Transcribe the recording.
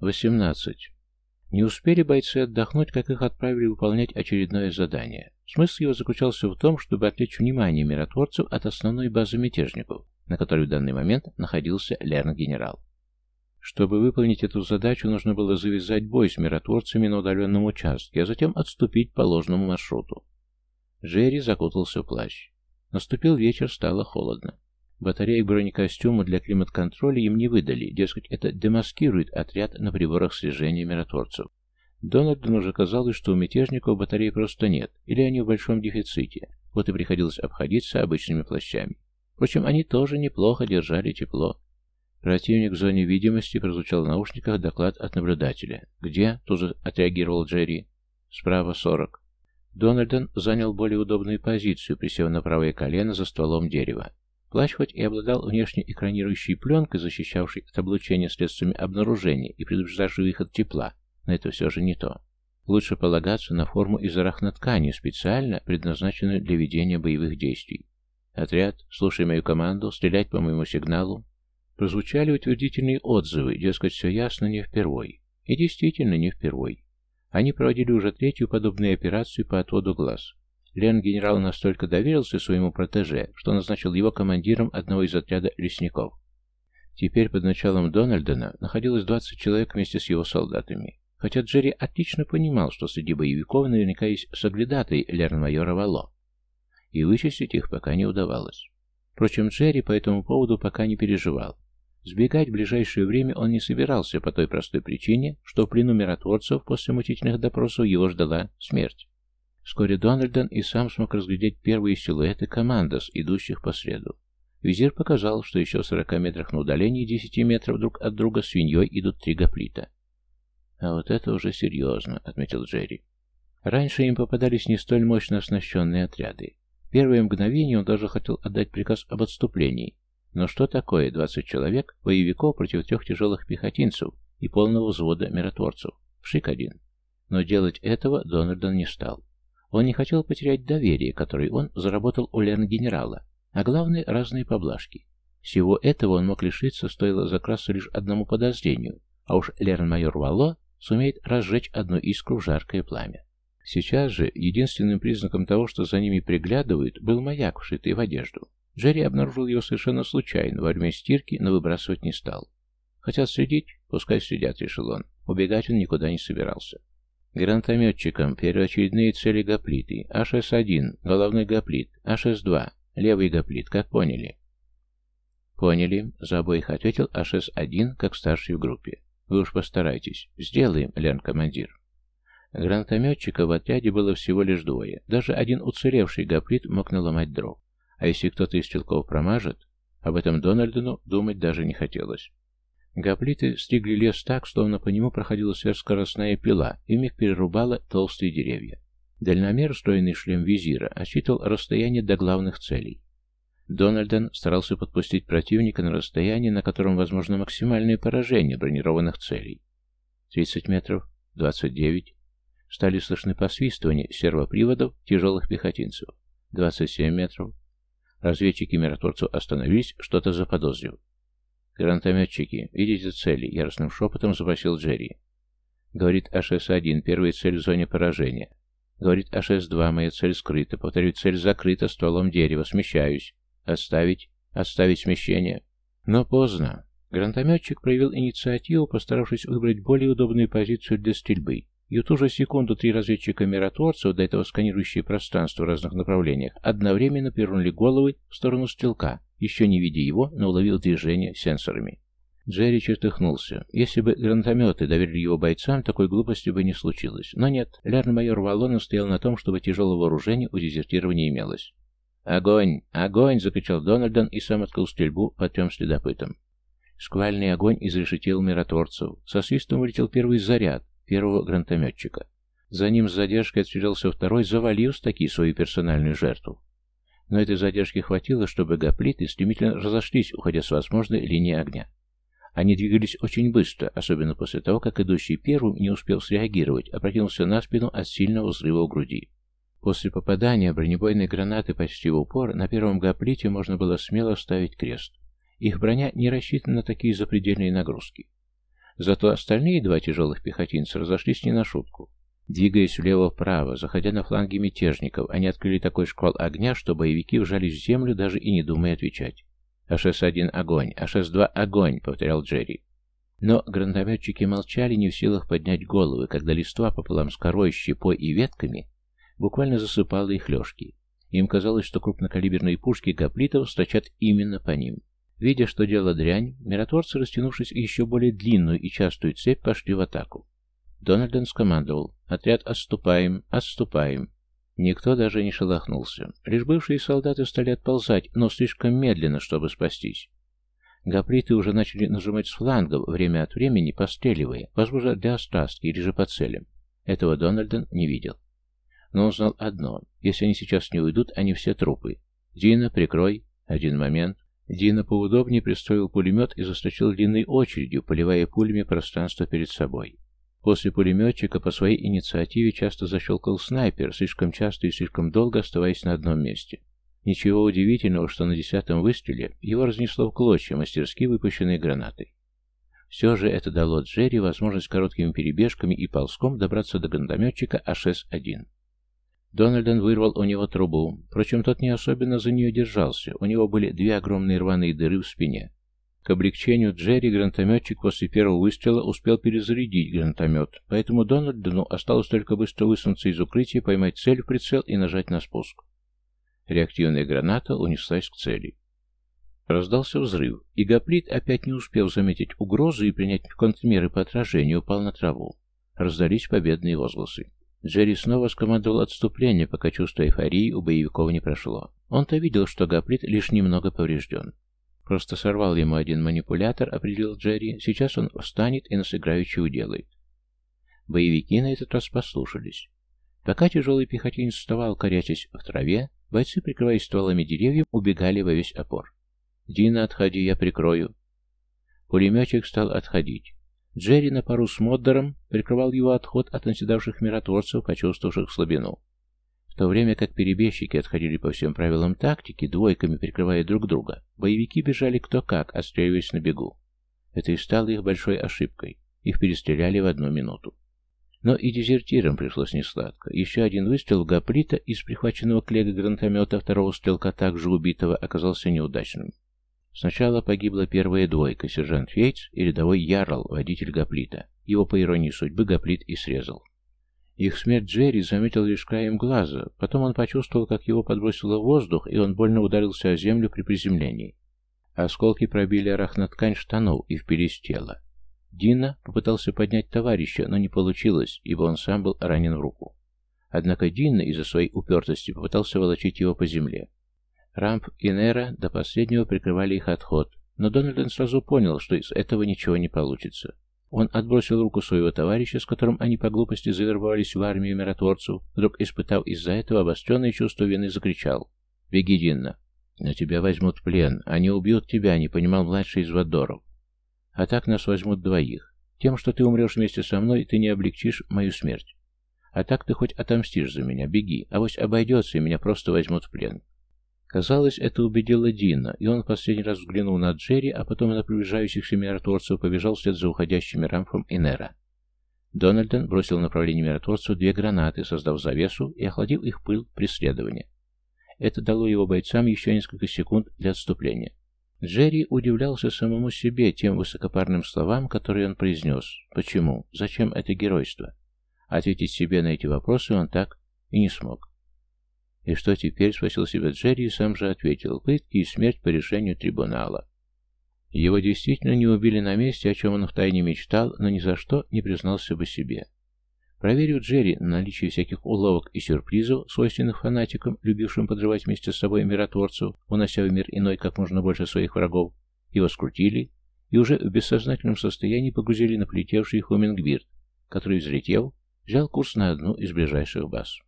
18. Не успели бойцы отдохнуть, как их отправили выполнять очередное задание. Смысл его заключался в том, чтобы отвлечь внимание миротворцев от основной базы мятежников, на которой в данный момент находился Лерн-генерал. Чтобы выполнить эту задачу, нужно было завязать бой с миротворцами на удаленном участке, а затем отступить по ложному маршруту. Джерри закутался в плащ. Наступил вечер, стало холодно. Батареек бронекостюма для климат-контроля им не выдали, дескать, это демаскирует отряд на приборах слежения миротворцев. Дональду уже казалось, что у мятежников батарей просто нет, или они в большом дефиците, вот и приходилось обходиться обычными плащами. Впрочем, они тоже неплохо держали тепло. Противник в зоне видимости прозвучал в наушниках доклад от наблюдателя. «Где?» — тут же отреагировал Джерри. «Справа сорок». Дональден занял более удобную позицию, присев на правое колено за стволом дерева. Плащ хоть и обладал внешне экранирующей пленкой, защищавшей от облучения средствами обнаружения и предупреждавшей выход тепла, но это все же не то. Лучше полагаться на форму из арахноткани, специально предназначенную для ведения боевых действий. Отряд, слушай мою команду, стрелять по моему сигналу. Прозвучали утвердительные отзывы, дескать, все ясно не впервой. И действительно не впервой. Они проводили уже третью подобную операцию по отводу глаз. Лен-генерал настолько доверился своему протеже, что назначил его командиром одного из отряда лесников. Теперь под началом Дональдена находилось 20 человек вместе с его солдатами. Хотя Джерри отлично понимал, что среди боевиков наверняка есть соглядатый Лерн-майора Вало. И вычислить их пока не удавалось. Впрочем, Джерри по этому поводу пока не переживал. Сбегать в ближайшее время он не собирался по той простой причине, что в плену миротворцев после мучительных допросов его ждала смерть. Вскоре Дональден и сам смог разглядеть первые силуэты командос, идущих по следу. Визир показал, что еще в 40 метрах на удалении 10 метров друг от друга свиньей идут три гоплита. «А вот это уже серьезно», — отметил Джерри. Раньше им попадались не столь мощно оснащенные отряды. В первое мгновение он даже хотел отдать приказ об отступлении. Но что такое 20 человек, боевиков против трех тяжелых пехотинцев и полного взвода миротворцев? Шик один. Но делать этого Дональдон не стал. Он не хотел потерять доверие, которое он заработал у Лерн-генерала, а главное – разные поблажки. Всего этого он мог лишиться, стоило закрасться лишь одному подозрению, а уж Лерн-майор Вало сумеет разжечь одну искру в жаркое пламя. Сейчас же единственным признаком того, что за ними приглядывают, был маяк, вшитый в одежду. Джерри обнаружил его совершенно случайно, во время стирки, но выбрасывать не стал. Хотят следить? Пускай следят, решил он. Убегать он никуда не собирался. Гранатометчикам первоочередные цели гоплиты. АШС-1, головной гоплит. АШС-2, левый гоплит, как поняли? Поняли, за обоих ответил АШС-1, как старший в группе. Вы уж постарайтесь. Сделаем, Лен-командир. Гранатометчика в отряде было всего лишь двое. Даже один уцелевший гоплит мог наломать дров. А если кто-то из стрелков промажет, об этом Дональдену думать даже не хотелось. Гоплиты стригли лес так, словно по нему проходила сверхскоростная пила и вмиг перерубала толстые деревья. Дальномер, встроенный шлем визира, отсчитывал расстояние до главных целей. Дональден старался подпустить противника на расстояние, на котором возможно максимальное поражение бронированных целей. 30 метров, 29. Стали слышны посвистывания сервоприводов тяжелых пехотинцев. 27 метров. Разведчики миротворцев остановились, что-то заподозрив. «Гранатометчики, видите цели?» — яростным шепотом запросил Джерри. Говорит АШС-1, первая цель в зоне поражения. Говорит АШС-2, моя цель скрыта. Повторю, цель закрыта стволом дерева. Смещаюсь. Отставить. Отставить смещение. Но поздно. Гранатометчик проявил инициативу, постаравшись выбрать более удобную позицию для стрельбы. И в ту же секунду три разведчика-миротворцев, до этого сканирующие пространство в разных направлениях, одновременно повернули головы в сторону стрелка, еще не видя его, но уловил движение сенсорами. Джерри чертыхнулся. Если бы гранатометы доверили его бойцам, такой глупости бы не случилось. Но нет, лярн-майор Валлона стоял на том, чтобы тяжелого вооружения у дезертирования имелось. «Огонь! Огонь!» — закричал Дональдон и сам открыл стрельбу по трем следопытам. Сквальный огонь изрешетил миротворцев. Со свистом вылетел первый заряд, первого гранатометчика. За ним с задержкой отстрелялся второй, завалив таки свою персональную жертву. Но этой задержки хватило, чтобы гоплиты стремительно разошлись, уходя с возможной линии огня. Они двигались очень быстро, особенно после того, как идущий первым не успел среагировать, а прокинулся на спину от сильного взрыва в груди. После попадания бронебойной гранаты почти в упор, на первом гоплите можно было смело ставить крест. Их броня не рассчитана на такие запредельные нагрузки. Зато остальные два тяжелых пехотинца разошлись не на шутку. Двигаясь влево-вправо, заходя на фланги мятежников, они открыли такой шквал огня, что боевики вжались в землю, даже и не думая отвечать. «АШС-1 — огонь! АШС-2 — огонь!» — повторял Джерри. Но гранатометчики молчали, не в силах поднять головы, когда листва пополам с корой, щепой и ветками буквально засыпала их лёжки. Им казалось, что крупнокалиберные пушки гоплитов строчат именно по ним. Видя, что дело дрянь, миротворцы, растянувшись еще более длинную и частую цепь, пошли в атаку. Дональден скомандовал «Отряд, отступаем, отступаем». Никто даже не шелохнулся. Лишь бывшие солдаты стали отползать, но слишком медленно, чтобы спастись. Гоплиты уже начали нажимать с флангов, время от времени постреливая, возможно, для острастки или же по целям. Этого Дональден не видел. Но он знал одно. Если они сейчас не уйдут, они все трупы. «Дина, прикрой!» Один момент. Дина поудобнее пристроил пулемет и застрочил длинной очередью, поливая пулями пространство перед собой. После пулеметчика по своей инициативе часто защелкал снайпер, слишком часто и слишком долго оставаясь на одном месте. Ничего удивительного, что на десятом выстреле его разнесло в клочья мастерски выпущенные гранаты. Все же это дало Джерри возможность короткими перебежками и ползком добраться до гранатометчика АШС-1. Дональден вырвал у него трубу. Впрочем, тот не особенно за нее держался. У него были две огромные рваные дыры в спине. К облегчению Джерри гранатометчик после первого выстрела успел перезарядить гранатомет, поэтому Дональдену осталось только быстро высунуться из укрытия, поймать цель в прицел и нажать на спуск. Реактивная граната унеслась к цели. Раздался взрыв, и Гоплит, опять не успев заметить угрозы и принять контрмеры по отражению, упал на траву. Раздались победные возгласы. Джерри снова скомандовал отступление, пока чувство эйфории у боевиков не прошло. Он-то видел, что Гоплит лишь немного поврежден. Просто сорвал ему один манипулятор, определил Джерри. Сейчас он встанет и нас играючи уделает. Боевики на этот раз послушались. Пока тяжелый пехотинец вставал, корячась в траве, бойцы, прикрываясь стволами деревьев, убегали во весь опор. «Дина, отходи, я прикрою». Пулеметчик стал отходить. Джерри на пару с Моддером прикрывал его отход от наседавших миротворцев, почувствовавших слабину. В то время как перебежчики отходили по всем правилам тактики, двойками прикрывая друг друга, боевики бежали кто как, отстреливаясь на бегу. Это и стало их большой ошибкой. Их перестреляли в одну минуту. Но и дезертирам пришлось несладко. Еще один выстрел гоплита из прихваченного клега гранатомета второго стрелка, также убитого, оказался неудачным. Сначала погибла первая двойка, сержант Фейтс и рядовой Ярл, водитель Гоплита. Его, по иронии судьбы, Гоплит и срезал. Их смерть Джерри заметил лишь краем глаза, потом он почувствовал, как его подбросило воздух, и он больно ударился о землю при приземлении. Осколки пробили арахноткань штанов и впились в тело. Дина попытался поднять товарища, но не получилось, ибо он сам был ранен в руку. Однако Дина из-за своей упертости попытался волочить его по земле. Рамп и Нера до последнего прикрывали их отход, но Дональден сразу понял, что из этого ничего не получится. Он отбросил руку своего товарища, с которым они по глупости завербовались в армию миротворцев, вдруг испытав из-за этого обостренное чувство вины, закричал «Беги, Динна!» «Но тебя возьмут в плен, они убьют тебя», — не понимал младший из Вадоров. «А так нас возьмут двоих. Тем, что ты умрешь вместе со мной, ты не облегчишь мою смерть. А так ты хоть отомстишь за меня, беги, а авось обойдется, и меня просто возьмут в плен. Казалось, это убедило Дина, и он в последний раз взглянул на Джерри, а потом на приближающихся миротворцев побежал вслед за уходящими Рамфом и Нера. Дональден бросил в направлении миротворцев две гранаты, создав завесу и охладив их пыл преследования. Это дало его бойцам еще несколько секунд для отступления. Джерри удивлялся самому себе тем высокопарным словам, которые он произнес. Почему? Зачем это геройство? Ответить себе на эти вопросы он так и не смог. «И что теперь?» — спросил себя Джерри и сам же ответил. «Пытки и смерть по решению трибунала». Его действительно не убили на месте, о чем он втайне мечтал, но ни за что не признался бы себе. Проверив Джерри на наличие всяких уловок и сюрпризов, свойственных фанатикам, любившим подрывать вместе с собой миротворцев, унося в мир иной как можно больше своих врагов, его скрутили и уже в бессознательном состоянии погрузили на полетевший Хумингбирд, который, взлетев, взял курс на одну из ближайших баз.